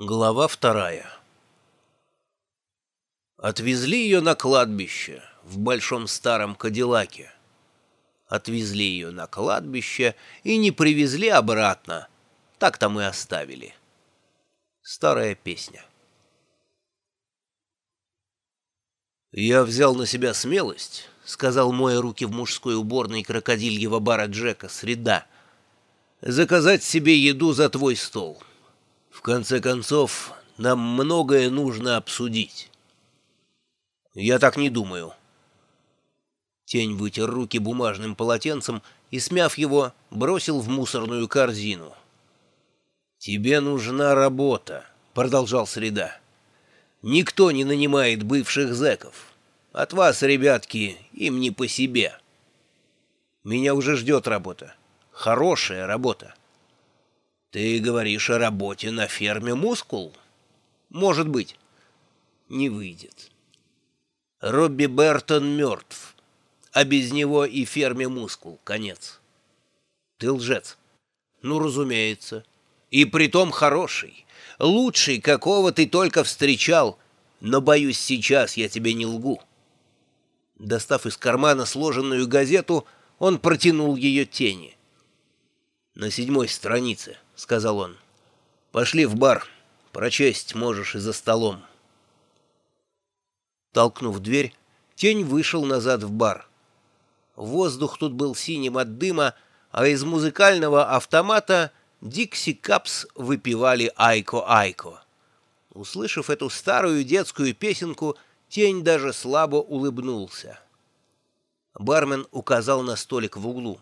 Глава вторая Отвезли ее на кладбище в большом старом Кадиллаке. Отвезли ее на кладбище и не привезли обратно. Так там и оставили. Старая песня. «Я взял на себя смелость», — сказал моя руки в мужской уборной крокодильего бара Джека «Среда», — «заказать себе еду за твой стол». В конце концов, нам многое нужно обсудить. Я так не думаю. Тень вытер руки бумажным полотенцем и, смяв его, бросил в мусорную корзину. «Тебе нужна работа», — продолжал Среда. «Никто не нанимает бывших зэков. От вас, ребятки, им не по себе. Меня уже ждет работа. Хорошая работа. Ты говоришь о работе на ферме «Мускул»? Может быть. Не выйдет. Робби Бертон мертв, а без него и ферме «Мускул» конец. Ты лжец. Ну, разумеется. И притом хороший. Лучший, какого ты только встречал. Но, боюсь, сейчас я тебе не лгу. Достав из кармана сложенную газету, он протянул ее тени. На седьмой странице —— сказал он. «Пошли в бар. Прочесть можешь и за столом». Толкнув дверь, тень вышел назад в бар. Воздух тут был синим от дыма, а из музыкального автомата Дикси Капс выпивали «Айко-Айко». Услышав эту старую детскую песенку, тень даже слабо улыбнулся. Бармен указал на столик в углу.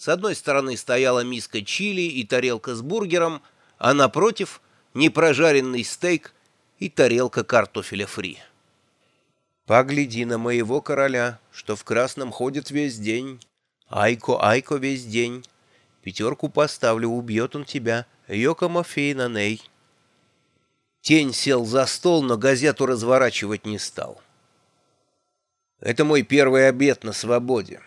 С одной стороны стояла миска чили и тарелка с бургером, а напротив — непрожаренный стейк и тарелка картофеля фри. «Погляди на моего короля, что в красном ходит весь день. Айко-айко весь день. Пятерку поставлю, убьет он тебя. Йоко Мафейна Ней». Тень сел за стол, но газету разворачивать не стал. «Это мой первый обед на свободе.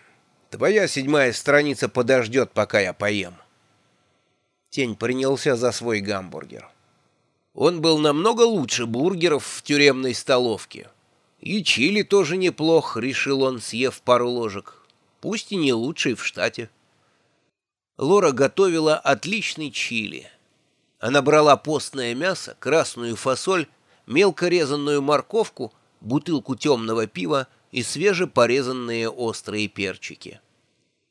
Твоя седьмая страница подождет, пока я поем. Тень принялся за свой гамбургер. Он был намного лучше бургеров в тюремной столовке. И чили тоже неплох, решил он, съев пару ложек. Пусть и не лучший в штате. Лора готовила отличный чили. Она брала постное мясо, красную фасоль, мелко резанную морковку, бутылку темного пива и свежепорезанные острые перчики.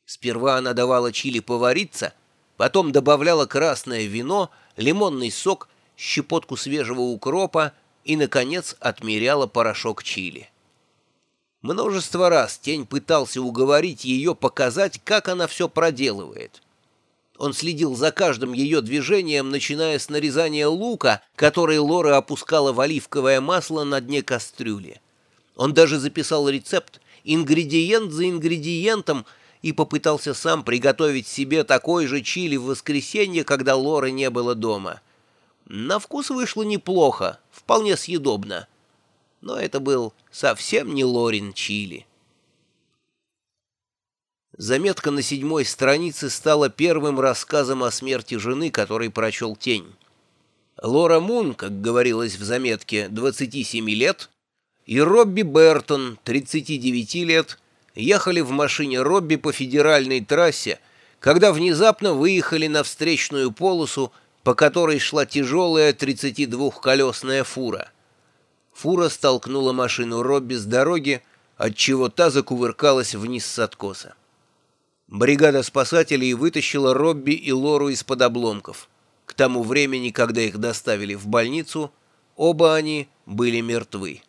Сперва она давала чили повариться, потом добавляла красное вино, лимонный сок, щепотку свежего укропа и, наконец, отмеряла порошок чили. Множество раз Тень пытался уговорить ее показать, как она все проделывает. Он следил за каждым ее движением, начиная с нарезания лука, который Лора опускала в оливковое масло на дне кастрюли. Он даже записал рецепт, ингредиент за ингредиентом, и попытался сам приготовить себе такой же чили в воскресенье, когда Лоры не было дома. На вкус вышло неплохо, вполне съедобно. Но это был совсем не Лорин чили. Заметка на седьмой странице стала первым рассказом о смерти жены, который прочел тень. Лора Мун, как говорилось в заметке, 27 лет, и Робби Бертон, 39 лет, ехали в машине Робби по федеральной трассе, когда внезапно выехали на встречную полосу, по которой шла тяжелая 32-колесная фура. Фура столкнула машину Робби с дороги, отчего та закувыркалась вниз с откоса. Бригада спасателей вытащила Робби и Лору из-под обломков. К тому времени, когда их доставили в больницу, оба они были мертвы.